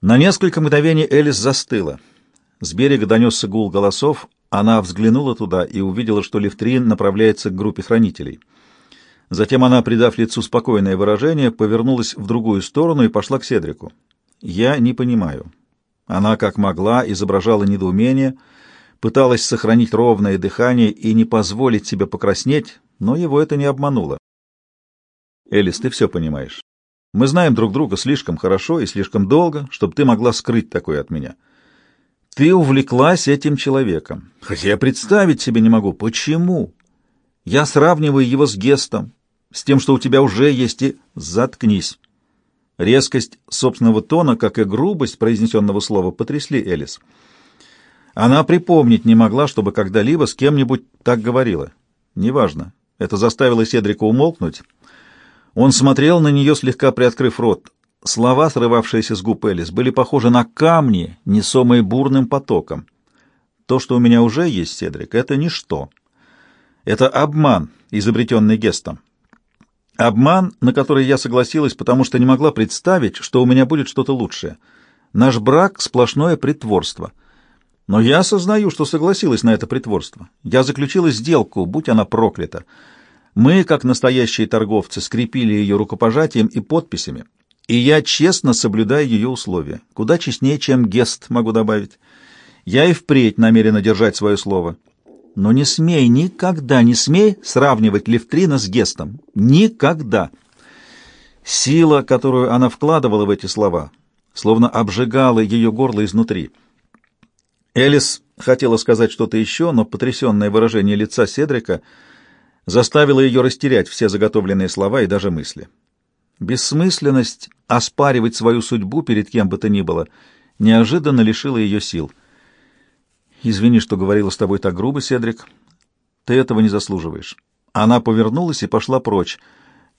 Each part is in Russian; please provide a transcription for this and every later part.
На несколько мгновений Элис застыла. С берега донесся гул голосов. Она взглянула туда и увидела, что Левтрин направляется к группе хранителей. Затем она, придав лицу спокойное выражение, повернулась в другую сторону и пошла к Седрику. «Я не понимаю». Она, как могла, изображала недоумение, пыталась сохранить ровное дыхание и не позволить себе покраснеть, но его это не обмануло. «Элис, ты все понимаешь. Мы знаем друг друга слишком хорошо и слишком долго, чтобы ты могла скрыть такое от меня. Ты увлеклась этим человеком. Хотя я представить себе не могу, почему. Я сравниваю его с Гестом, с тем, что у тебя уже есть, и... Заткнись. Резкость собственного тона, как и грубость произнесенного слова, потрясли Элис. Она припомнить не могла, чтобы когда-либо с кем-нибудь так говорила. Неважно. Это заставило Седрика умолкнуть, он смотрел на нее, слегка приоткрыв рот. Слова, срывавшиеся с губ Элис, были похожи на камни, несомые бурным потоком. То, что у меня уже есть, Седрик, это ничто. Это обман, изобретенный Гестом. Обман, на который я согласилась, потому что не могла представить, что у меня будет что-то лучшее. Наш брак — сплошное притворство. Но я осознаю, что согласилась на это притворство. Я заключила сделку, будь она проклята. Мы, как настоящие торговцы, скрепили ее рукопожатием и подписями, и я честно соблюдаю ее условия. Куда честнее, чем гест, могу добавить. Я и впредь намерена держать свое слово. Но не смей, никогда не смей сравнивать Левтрина с гестом. Никогда. Сила, которую она вкладывала в эти слова, словно обжигала ее горло изнутри. Элис хотела сказать что-то еще, но потрясенное выражение лица Седрика — заставило ее растерять все заготовленные слова и даже мысли. Бессмысленность оспаривать свою судьбу перед кем бы то ни было неожиданно лишила ее сил. «Извини, что говорила с тобой так грубо, Седрик. Ты этого не заслуживаешь». Она повернулась и пошла прочь.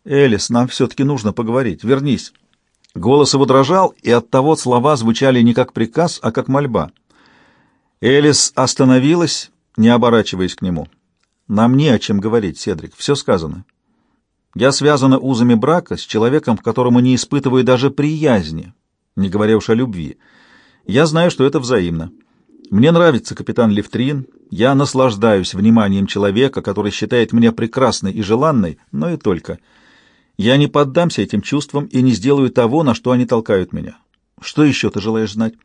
«Элис, нам все-таки нужно поговорить. Вернись». Голос его дрожал, и оттого слова звучали не как приказ, а как мольба. Элис остановилась, не оборачиваясь к нему. Нам не о чем говорить, Седрик, все сказано. Я связана узами брака с человеком, к которому не испытываю даже приязни, не говоря уж о любви. Я знаю, что это взаимно. Мне нравится капитан Левтрин, я наслаждаюсь вниманием человека, который считает меня прекрасной и желанной, но и только. Я не поддамся этим чувствам и не сделаю того, на что они толкают меня. Что еще ты желаешь знать?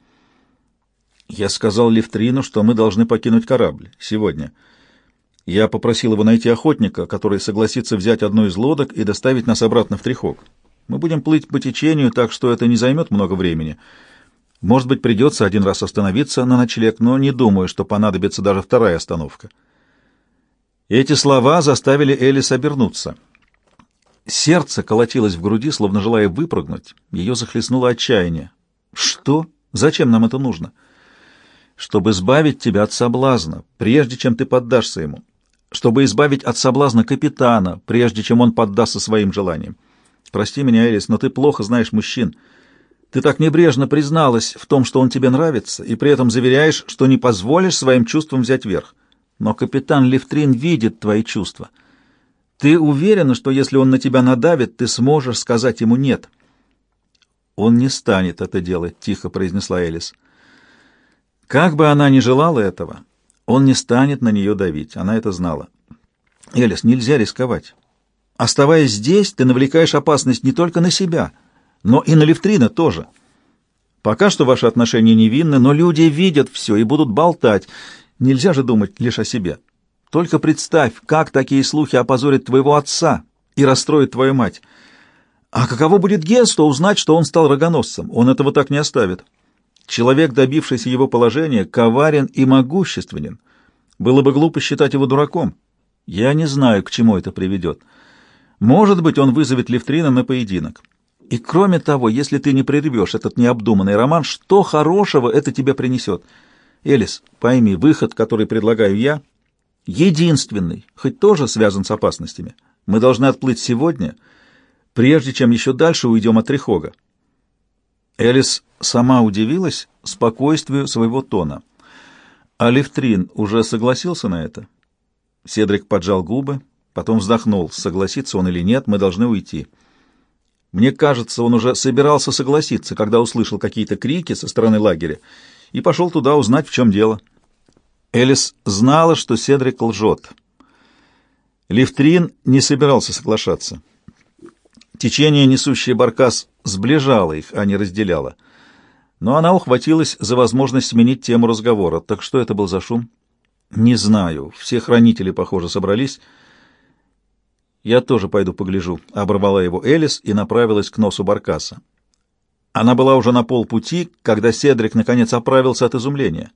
Я сказал Левтрину, что мы должны покинуть корабль сегодня. Я попросил его найти охотника, который согласится взять одну из лодок и доставить нас обратно в Трихок. Мы будем плыть по течению, так что это не займет много времени. Может быть, придется один раз остановиться на ночлег, но не думаю, что понадобится даже вторая остановка. Эти слова заставили Элис обернуться. Сердце колотилось в груди, словно желая выпрыгнуть. Ее захлестнуло отчаяние. «Что? Зачем нам это нужно?» «Чтобы избавить тебя от соблазна, прежде чем ты поддашься ему чтобы избавить от соблазна капитана, прежде чем он поддастся своим желаниям. Прости меня, Элис, но ты плохо знаешь мужчин. Ты так небрежно призналась в том, что он тебе нравится, и при этом заверяешь, что не позволишь своим чувствам взять верх. Но капитан Левтрин видит твои чувства. Ты уверена, что если он на тебя надавит, ты сможешь сказать ему «нет»?» «Он не станет это делать», — тихо произнесла Элис. Как бы она ни желала этого, он не станет на нее давить, она это знала. Элис, нельзя рисковать. Оставаясь здесь, ты навлекаешь опасность не только на себя, но и на Левтрина тоже. Пока что ваши отношения невинны, но люди видят все и будут болтать. Нельзя же думать лишь о себе. Только представь, как такие слухи опозорят твоего отца и расстроят твою мать. А каково будет Генсту узнать, что он стал рогоносцем? Он этого так не оставит. Человек, добившийся его положения, коварен и могущественен. Было бы глупо считать его дураком. Я не знаю, к чему это приведет. Может быть, он вызовет Левтрина на поединок. И кроме того, если ты не прервешь этот необдуманный роман, что хорошего это тебе принесет? Элис, пойми, выход, который предлагаю я, единственный, хоть тоже связан с опасностями. Мы должны отплыть сегодня, прежде чем еще дальше уйдем от Трихога. Элис сама удивилась спокойствию своего тона. А Левтрин уже согласился на это? Седрик поджал губы, потом вздохнул. Согласится он или нет, мы должны уйти. Мне кажется, он уже собирался согласиться, когда услышал какие-то крики со стороны лагеря, и пошел туда узнать, в чем дело. Элис знала, что Седрик лжет. Лифтрин не собирался соглашаться. Течение, несущее баркас, сближало их, а не разделяло. Но она ухватилась за возможность сменить тему разговора. Так что это был за шум? Не знаю. Все хранители, похоже, собрались. Я тоже пойду погляжу. Оборвала его Элис и направилась к носу баркаса. Она была уже на полпути, когда Седрик наконец оправился от изумления.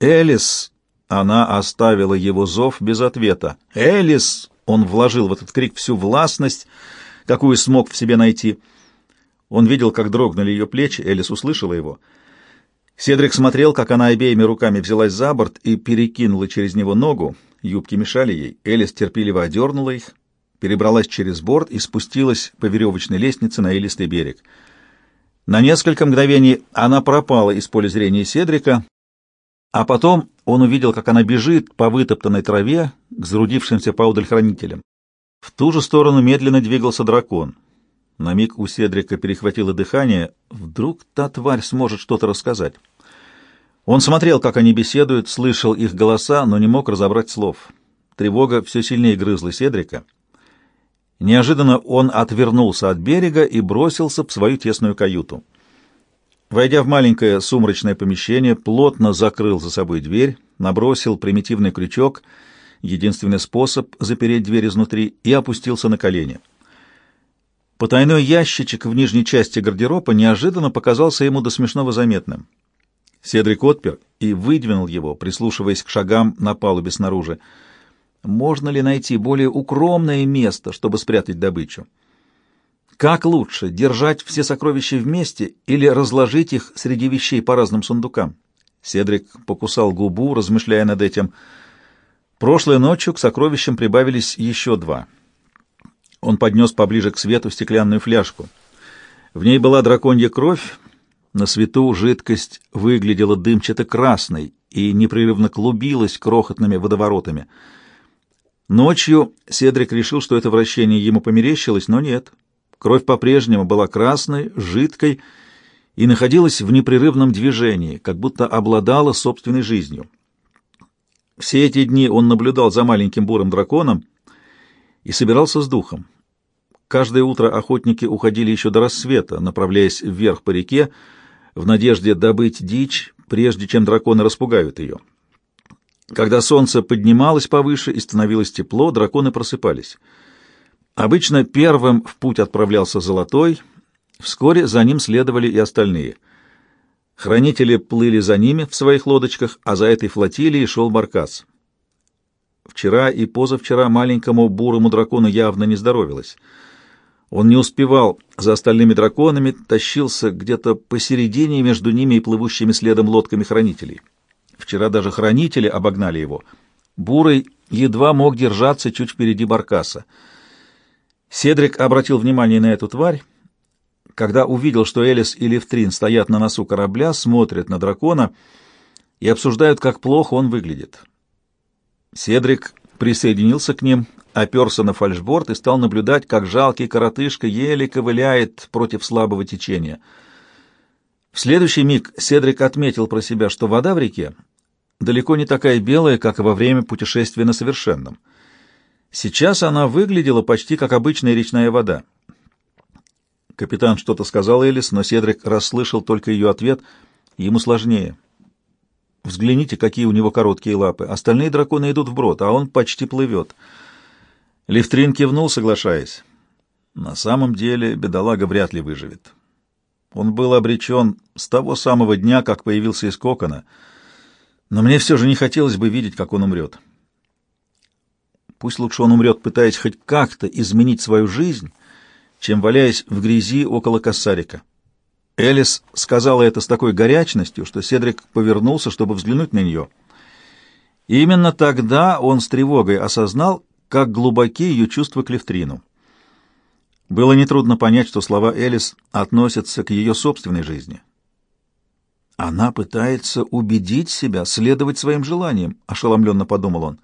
«Элис!» Она оставила его зов без ответа. «Элис!» Он вложил в этот крик всю властность, какую смог в себе найти. Он видел, как дрогнули ее плечи, Элис услышала его. Седрик смотрел, как она обеими руками взялась за борт и перекинула через него ногу. Юбки мешали ей. Элис терпеливо одернула их, перебралась через борт и спустилась по веревочной лестнице на элистый берег. На несколько мгновений она пропала из поля зрения Седрика, а потом он увидел, как она бежит по вытоптанной траве к зарудившимся поудаль хранителям. В ту же сторону медленно двигался дракон. На миг у Седрика перехватило дыхание. Вдруг та тварь сможет что-то рассказать. Он смотрел, как они беседуют, слышал их голоса, но не мог разобрать слов. Тревога все сильнее грызла Седрика. Неожиданно он отвернулся от берега и бросился в свою тесную каюту. Войдя в маленькое сумрачное помещение, плотно закрыл за собой дверь, набросил примитивный крючок — единственный способ запереть дверь изнутри, и опустился на колени. Потайной ящичек в нижней части гардероба неожиданно показался ему до смешного заметным. Седрик отпер и выдвинул его, прислушиваясь к шагам на палубе снаружи. Можно ли найти более укромное место, чтобы спрятать добычу? Как лучше, держать все сокровища вместе или разложить их среди вещей по разным сундукам? Седрик покусал губу, размышляя над этим — Прошлой ночью к сокровищам прибавились еще два. Он поднес поближе к свету стеклянную фляжку. В ней была драконья кровь, на свету жидкость выглядела дымчато-красной и непрерывно клубилась крохотными водоворотами. Ночью Седрик решил, что это вращение ему померещилось, но нет. Кровь по-прежнему была красной, жидкой и находилась в непрерывном движении, как будто обладала собственной жизнью. Все эти дни он наблюдал за маленьким бурым драконом и собирался с духом. Каждое утро охотники уходили еще до рассвета, направляясь вверх по реке, в надежде добыть дичь, прежде чем драконы распугают ее. Когда солнце поднималось повыше и становилось тепло, драконы просыпались. Обычно первым в путь отправлялся Золотой, вскоре за ним следовали и остальные — Хранители плыли за ними в своих лодочках, а за этой флотилией шел Баркас. Вчера и позавчера маленькому бурому дракону явно не здоровилось. Он не успевал за остальными драконами, тащился где-то посередине между ними и плывущими следом лодками хранителей. Вчера даже хранители обогнали его. Бурый едва мог держаться чуть впереди Баркаса. Седрик обратил внимание на эту тварь когда увидел, что Элис и Левтрин стоят на носу корабля, смотрят на дракона и обсуждают, как плохо он выглядит. Седрик присоединился к ним, оперся на фальшборд и стал наблюдать, как жалкий коротышка еле ковыляет против слабого течения. В следующий миг Седрик отметил про себя, что вода в реке далеко не такая белая, как во время путешествия на совершенном. Сейчас она выглядела почти как обычная речная вода. Капитан что-то сказал Элис, но Седрик расслышал только ее ответ. Ему сложнее. Взгляните, какие у него короткие лапы. Остальные драконы идут вброд, а он почти плывет. Левтрин кивнул, соглашаясь. На самом деле бедолага вряд ли выживет. Он был обречен с того самого дня, как появился из кокона, но мне все же не хотелось бы видеть, как он умрет. Пусть лучше он умрет, пытаясь хоть как-то изменить свою жизнь, чем валяясь в грязи около косарика. Элис сказала это с такой горячностью, что Седрик повернулся, чтобы взглянуть на нее. Именно тогда он с тревогой осознал, как глубоки ее чувства к Левтрину. Было нетрудно понять, что слова Элис относятся к ее собственной жизни. «Она пытается убедить себя следовать своим желаниям», — ошеломленно подумал он.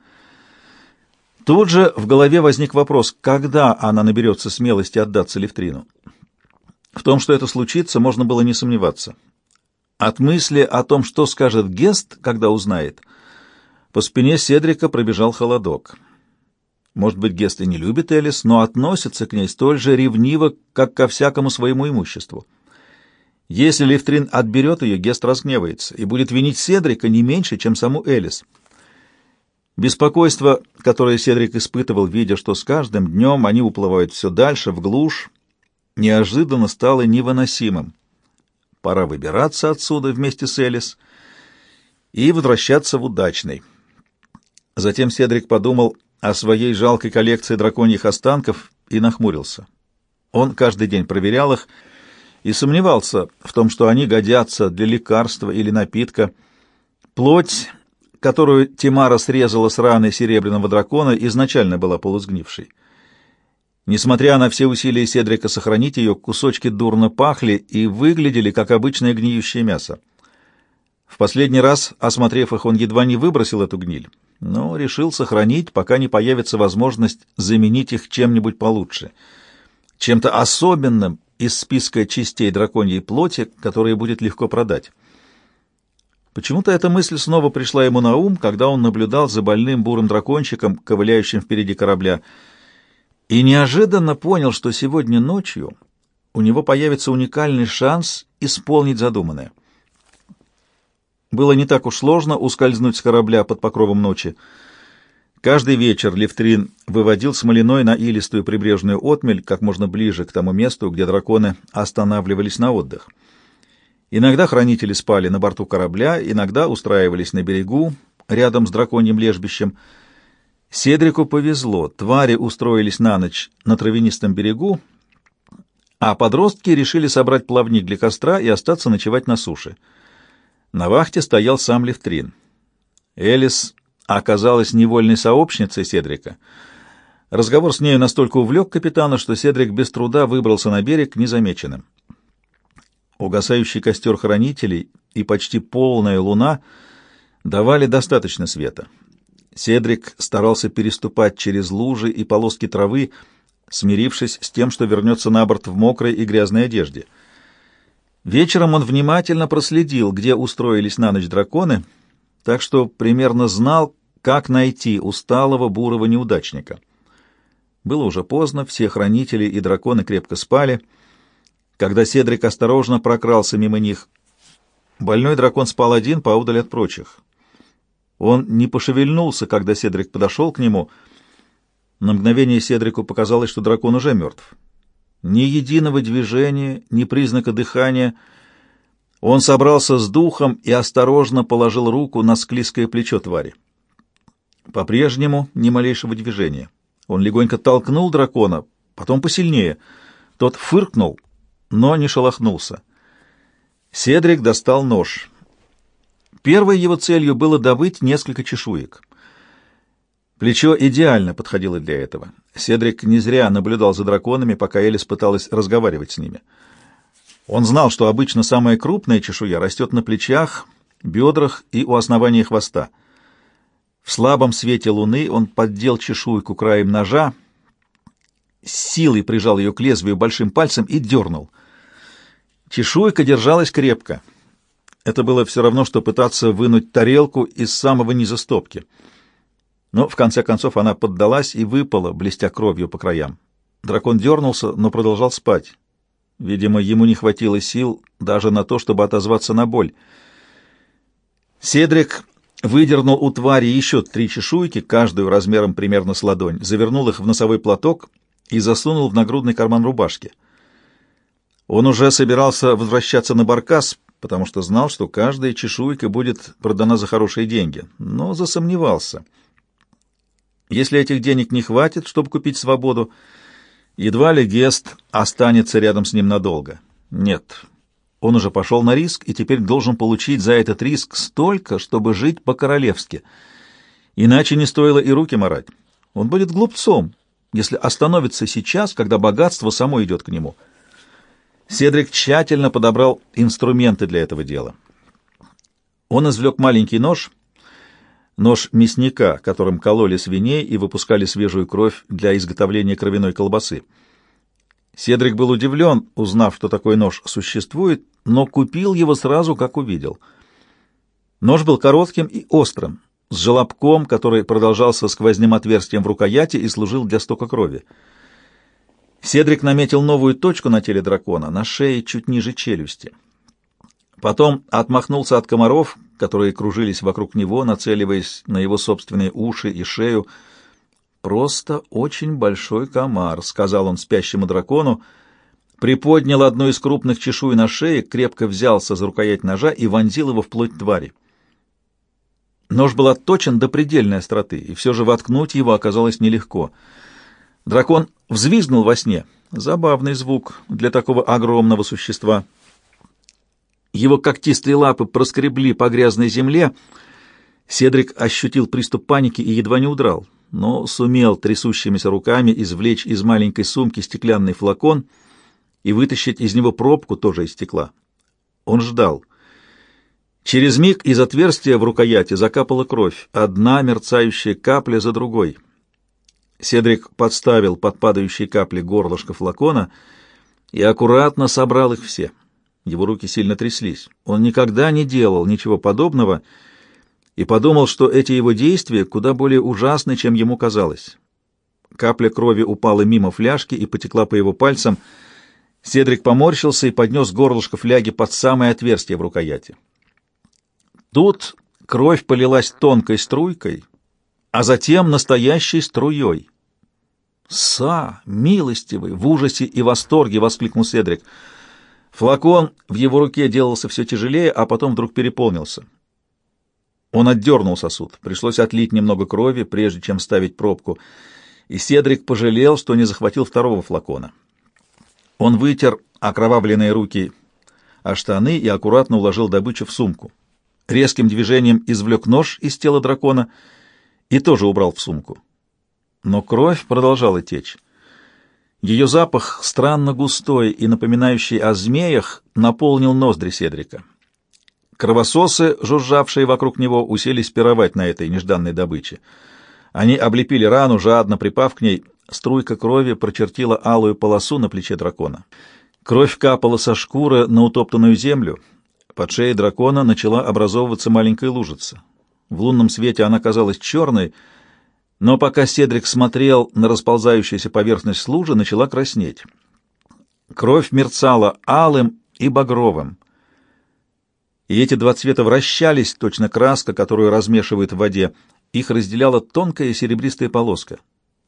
Тут же в голове возник вопрос, когда она наберется смелости отдаться Левтрину. В том, что это случится, можно было не сомневаться. От мысли о том, что скажет Гест, когда узнает, по спине Седрика пробежал холодок. Может быть, Гест и не любит Элис, но относится к ней столь же ревниво, как ко всякому своему имуществу. Если Левтрин отберет ее, Гест разгневается и будет винить Седрика не меньше, чем саму Элис. Беспокойство, которое Седрик испытывал, видя, что с каждым днем они уплывают все дальше, в глушь, неожиданно стало невыносимым. Пора выбираться отсюда вместе с Элис и возвращаться в удачный. Затем Седрик подумал о своей жалкой коллекции драконьих останков и нахмурился. Он каждый день проверял их и сомневался в том, что они годятся для лекарства или напитка. Плоть которую Тимара срезала с раны серебряного дракона, изначально была полусгнившей. Несмотря на все усилия Седрика сохранить ее, кусочки дурно пахли и выглядели, как обычное гниющее мясо. В последний раз, осмотрев их, он едва не выбросил эту гниль, но решил сохранить, пока не появится возможность заменить их чем-нибудь получше, чем-то особенным из списка частей драконьей плоти, которые будет легко продать. Почему-то эта мысль снова пришла ему на ум, когда он наблюдал за больным бурым дракончиком, ковыляющим впереди корабля, и неожиданно понял, что сегодня ночью у него появится уникальный шанс исполнить задуманное. Было не так уж сложно ускользнуть с корабля под покровом ночи. Каждый вечер Левтрин выводил смолиной на илистую прибрежную отмель как можно ближе к тому месту, где драконы останавливались на отдых. Иногда хранители спали на борту корабля, иногда устраивались на берегу, рядом с драконьим лежбищем. Седрику повезло, твари устроились на ночь на травянистом берегу, а подростки решили собрать плавник для костра и остаться ночевать на суше. На вахте стоял сам Левтрин. Элис оказалась невольной сообщницей Седрика. Разговор с нею настолько увлек капитана, что Седрик без труда выбрался на берег незамеченным. Угасающий костер хранителей и почти полная луна давали достаточно света. Седрик старался переступать через лужи и полоски травы, смирившись с тем, что вернется на борт в мокрой и грязной одежде. Вечером он внимательно проследил, где устроились на ночь драконы, так что примерно знал, как найти усталого бурого неудачника. Было уже поздно, все хранители и драконы крепко спали — когда Седрик осторожно прокрался мимо них. Больной дракон спал один, поодаль от прочих. Он не пошевельнулся, когда Седрик подошел к нему. На мгновение Седрику показалось, что дракон уже мертв. Ни единого движения, ни признака дыхания. Он собрался с духом и осторожно положил руку на склизкое плечо твари. По-прежнему ни малейшего движения. Он легонько толкнул дракона, потом посильнее. Тот фыркнул но не шелохнулся. Седрик достал нож. Первой его целью было добыть несколько чешуек. Плечо идеально подходило для этого. Седрик не зря наблюдал за драконами, пока Элис пыталась разговаривать с ними. Он знал, что обычно самая крупная чешуя растет на плечах, бедрах и у основания хвоста. В слабом свете луны он поддел чешуйку краем ножа, силой прижал ее к лезвию большим пальцем и дернул. Чешуйка держалась крепко. Это было все равно, что пытаться вынуть тарелку из самого низа стопки. Но в конце концов она поддалась и выпала, блестя кровью по краям. Дракон дернулся, но продолжал спать. Видимо, ему не хватило сил даже на то, чтобы отозваться на боль. Седрик выдернул у твари еще три чешуйки, каждую размером примерно с ладонь, завернул их в носовой платок и засунул в нагрудный карман рубашки. Он уже собирался возвращаться на баркас, потому что знал, что каждая чешуйка будет продана за хорошие деньги, но засомневался. Если этих денег не хватит, чтобы купить свободу, едва ли Гест останется рядом с ним надолго. Нет, он уже пошел на риск и теперь должен получить за этот риск столько, чтобы жить по-королевски. Иначе не стоило и руки марать. Он будет глупцом, если остановится сейчас, когда богатство само идет к нему — Седрик тщательно подобрал инструменты для этого дела. Он извлек маленький нож, нож мясника, которым кололи свиней и выпускали свежую кровь для изготовления кровяной колбасы. Седрик был удивлен, узнав, что такой нож существует, но купил его сразу, как увидел. Нож был коротким и острым, с желобком, который продолжался сквозным отверстием в рукояти и служил для стока крови. Седрик наметил новую точку на теле дракона, на шее чуть ниже челюсти. Потом отмахнулся от комаров, которые кружились вокруг него, нацеливаясь на его собственные уши и шею. «Просто очень большой комар», — сказал он спящему дракону, приподнял одну из крупных чешуй на шее, крепко взялся за рукоять ножа и вонзил его вплоть твари. Нож был отточен до предельной остроты, и все же воткнуть его оказалось нелегко. Дракон взвизгнул во сне. Забавный звук для такого огромного существа — его когтистые лапы проскребли по грязной земле. Седрик ощутил приступ паники и едва не удрал, но сумел трясущимися руками извлечь из маленькой сумки стеклянный флакон и вытащить из него пробку тоже из стекла. Он ждал. Через миг из отверстия в рукояти закапала кровь, одна мерцающая капля за другой. Седрик подставил под падающие капли горлышко флакона и аккуратно собрал их все — его руки сильно тряслись. Он никогда не делал ничего подобного и подумал, что эти его действия куда более ужасны, чем ему казалось. Капля крови упала мимо фляжки и потекла по его пальцам. Седрик поморщился и поднес горлышко фляги под самое отверстие в рукояти. Тут кровь полилась тонкой струйкой, а затем настоящей струей. «Са! Милостивый!» — в ужасе и восторге воскликнул Седрик — Флакон в его руке делался все тяжелее, а потом вдруг переполнился. Он отдернул сосуд. Пришлось отлить немного крови, прежде чем ставить пробку. И Седрик пожалел, что не захватил второго флакона. Он вытер окровавленные руки о штаны и аккуратно уложил добычу в сумку. Резким движением извлек нож из тела дракона и тоже убрал в сумку. Но кровь продолжала течь. Ее запах, странно густой и напоминающий о змеях, наполнил ноздри Седрика. Кровососы, жужжавшие вокруг него, уселись пировать на этой нежданной добыче. Они облепили рану, жадно припав к ней. Струйка крови прочертила алую полосу на плече дракона. Кровь капала со шкуры на утоптанную землю. Под шеей дракона начала образовываться маленькая лужица. В лунном свете она казалась черной, но пока Седрик смотрел на расползающуюся поверхность лужи, начала краснеть. Кровь мерцала алым и багровым. И эти два цвета вращались, точно краска, которую размешивают в воде. Их разделяла тонкая серебристая полоска.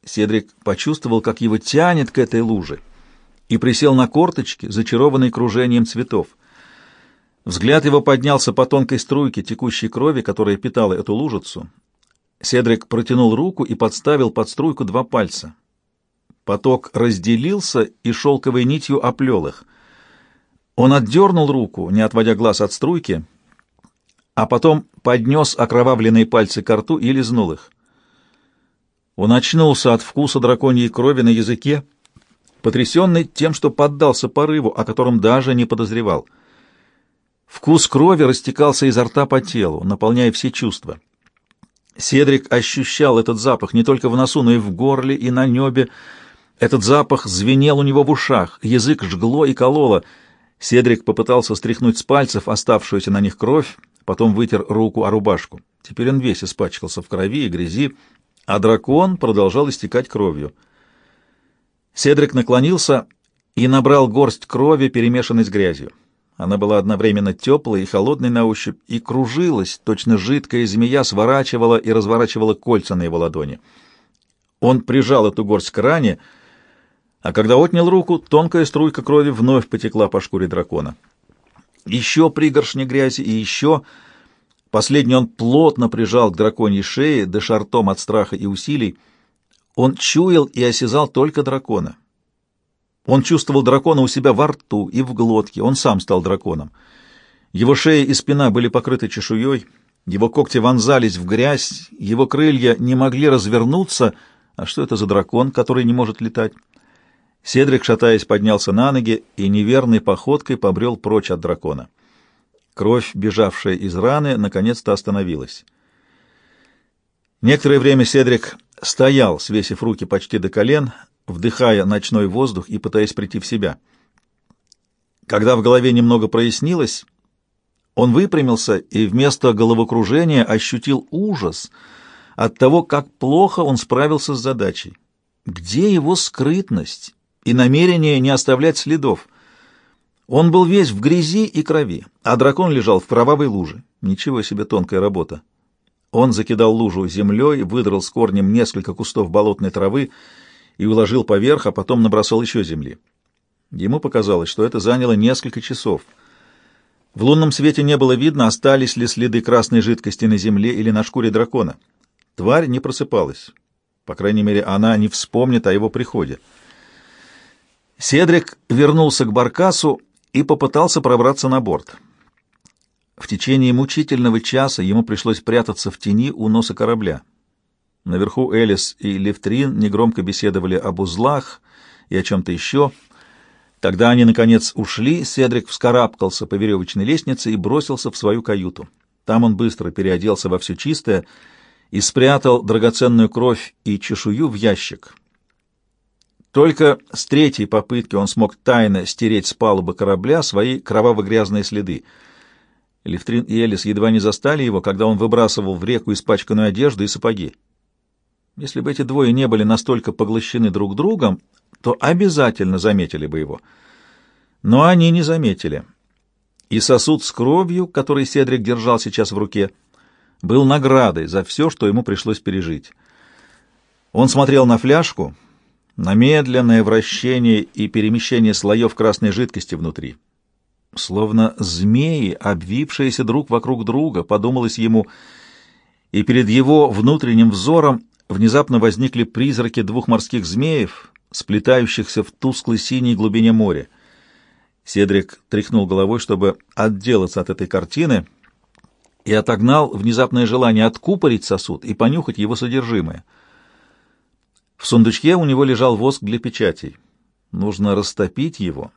Седрик почувствовал, как его тянет к этой луже, и присел на корточки, зачарованный кружением цветов. Взгляд его поднялся по тонкой струйке текущей крови, которая питала эту лужицу, Седрик протянул руку и подставил под струйку два пальца. Поток разделился и шелковой нитью оплел их. Он отдернул руку, не отводя глаз от струйки, а потом поднес окровавленные пальцы к рту и лизнул их. Он очнулся от вкуса драконьей крови на языке, потрясенный тем, что поддался порыву, о котором даже не подозревал. Вкус крови растекался изо рта по телу, наполняя все чувства. Седрик ощущал этот запах не только в носу, но и в горле, и на небе. Этот запах звенел у него в ушах, язык жгло и кололо. Седрик попытался стряхнуть с пальцев оставшуюся на них кровь, потом вытер руку о рубашку. Теперь он весь испачкался в крови и грязи, а дракон продолжал истекать кровью. Седрик наклонился и набрал горсть крови, перемешанной с грязью. Она была одновременно теплой и холодной на ощупь, и кружилась, точно жидкая змея сворачивала и разворачивала кольца на его ладони. Он прижал эту горсть к ране, а когда отнял руку, тонкая струйка крови вновь потекла по шкуре дракона. Еще пригоршни грязи и еще... Последний он плотно прижал к драконьей шее, дыша ртом от страха и усилий. Он чуял и осязал только дракона. Он чувствовал дракона у себя во рту и в глотке, он сам стал драконом. Его шея и спина были покрыты чешуей, его когти вонзались в грязь, его крылья не могли развернуться. А что это за дракон, который не может летать? Седрик, шатаясь, поднялся на ноги и неверной походкой побрел прочь от дракона. Кровь, бежавшая из раны, наконец-то остановилась. Некоторое время Седрик стоял, свесив руки почти до колен, вдыхая ночной воздух и пытаясь прийти в себя. Когда в голове немного прояснилось, он выпрямился и вместо головокружения ощутил ужас от того, как плохо он справился с задачей. Где его скрытность и намерение не оставлять следов? Он был весь в грязи и крови, а дракон лежал в кровавой луже. Ничего себе тонкая работа. Он закидал лужу землей, выдрал с корнем несколько кустов болотной травы и уложил поверх, а потом набросал еще земли. Ему показалось, что это заняло несколько часов. В лунном свете не было видно, остались ли следы красной жидкости на земле или на шкуре дракона. Тварь не просыпалась. По крайней мере, она не вспомнит о его приходе. Седрик вернулся к баркасу и попытался пробраться на борт. В течение мучительного часа ему пришлось прятаться в тени у носа корабля. Наверху Элис и Левтрин негромко беседовали об узлах и о чем-то еще. Когда они, наконец, ушли, Седрик вскарабкался по веревочной лестнице и бросился в свою каюту. Там он быстро переоделся во все чистое и спрятал драгоценную кровь и чешую в ящик. Только с третьей попытки он смог тайно стереть с палубы корабля свои кроваво-грязные следы — Левтрин и Элис едва не застали его, когда он выбрасывал в реку испачканную одежду и сапоги. Если бы эти двое не были настолько поглощены друг другом, то обязательно заметили бы его. Но они не заметили. И сосуд с кровью, который Седрик держал сейчас в руке, был наградой за все, что ему пришлось пережить. Он смотрел на фляжку, на медленное вращение и перемещение слоев красной жидкости внутри словно змеи, обвившиеся друг вокруг друга, подумалось ему, и перед его внутренним взором внезапно возникли призраки двух морских змеев, сплетающихся в тусклой синей глубине моря. Седрик тряхнул головой, чтобы отделаться от этой картины, и отогнал внезапное желание откупорить сосуд и понюхать его содержимое. В сундучке у него лежал воск для печатей. Нужно растопить его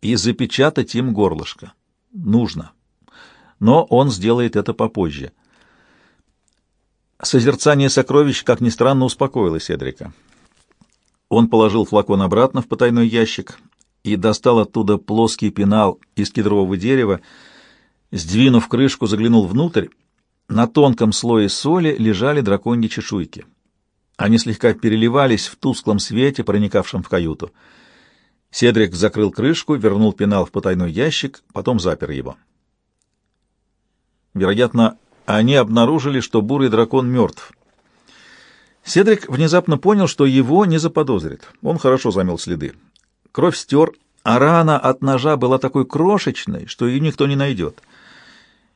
и запечатать им горлышко. Нужно. Но он сделает это попозже. Созерцание сокровищ, как ни странно, успокоило Седрика. Он положил флакон обратно в потайной ящик и достал оттуда плоский пенал из кедрового дерева. Сдвинув крышку, заглянул внутрь. На тонком слое соли лежали драконьи чешуйки. Они слегка переливались в тусклом свете, проникавшем в каюту. Седрик закрыл крышку, вернул пенал в потайной ящик, потом запер его. Вероятно, они обнаружили, что бурый дракон мертв. Седрик внезапно понял, что его не заподозрит. Он хорошо замел следы. Кровь стер, а рана от ножа была такой крошечной, что ее никто не найдет.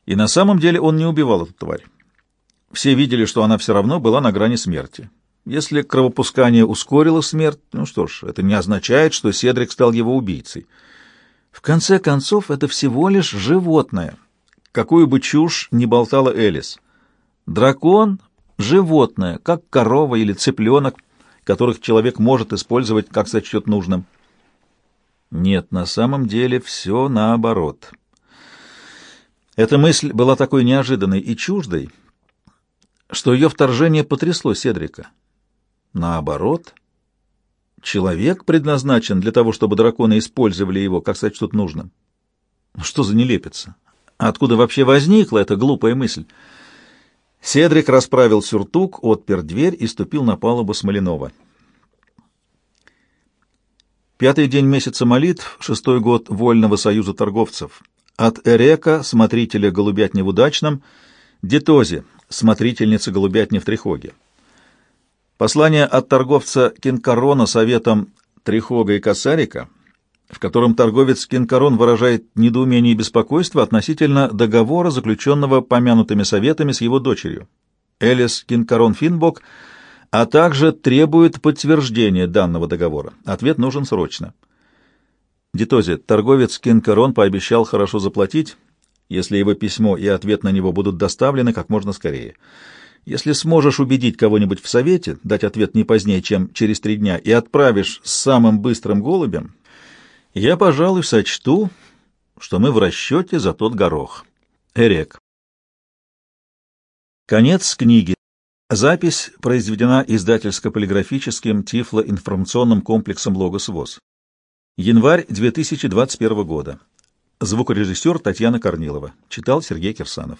И на самом деле он не убивал эту тварь. Все видели, что она все равно была на грани смерти. Если кровопускание ускорило смерть, ну что ж, это не означает, что Седрик стал его убийцей. В конце концов, это всего лишь животное. Какую бы чушь ни болтала Элис. Дракон — животное, как корова или цыпленок, которых человек может использовать, как сочтет нужным. Нет, на самом деле все наоборот. Эта мысль была такой неожиданной и чуждой, что ее вторжение потрясло Седрика. Наоборот, человек предназначен для того, чтобы драконы использовали его, как сочтут нужным. Ну, что за нелепица? Откуда вообще возникла эта глупая мысль? Седрик расправил сюртук, отпер дверь и ступил на палубу Смоленова. Пятый день месяца молитв, шестой год Вольного союза торговцев. От Эрека, смотрителя голубятни в Удачном, Детози, смотрительницы голубятни в Трихоге. Послание от торговца Кинкарона советом Трихога и Косарика, в котором торговец Кинкарон выражает недоумение и беспокойство относительно договора, заключенного помянутыми советами с его дочерью, Элис Кинкарон Финбок, а также требует подтверждения данного договора. Ответ нужен срочно. Дитози, торговец Кинкарон пообещал хорошо заплатить, если его письмо и ответ на него будут доставлены как можно скорее. Если сможешь убедить кого-нибудь в совете, дать ответ не позднее, чем через три дня, и отправишь с самым быстрым голубем, я, пожалуй, сочту, что мы в расчете за тот горох. Эрек. Конец книги. Запись произведена издательско-полиграфическим тифло-информационным комплексом «Логос ВОЗ». Январь 2021 года. Звукорежиссер Татьяна Корнилова. Читал Сергей Кирсанов.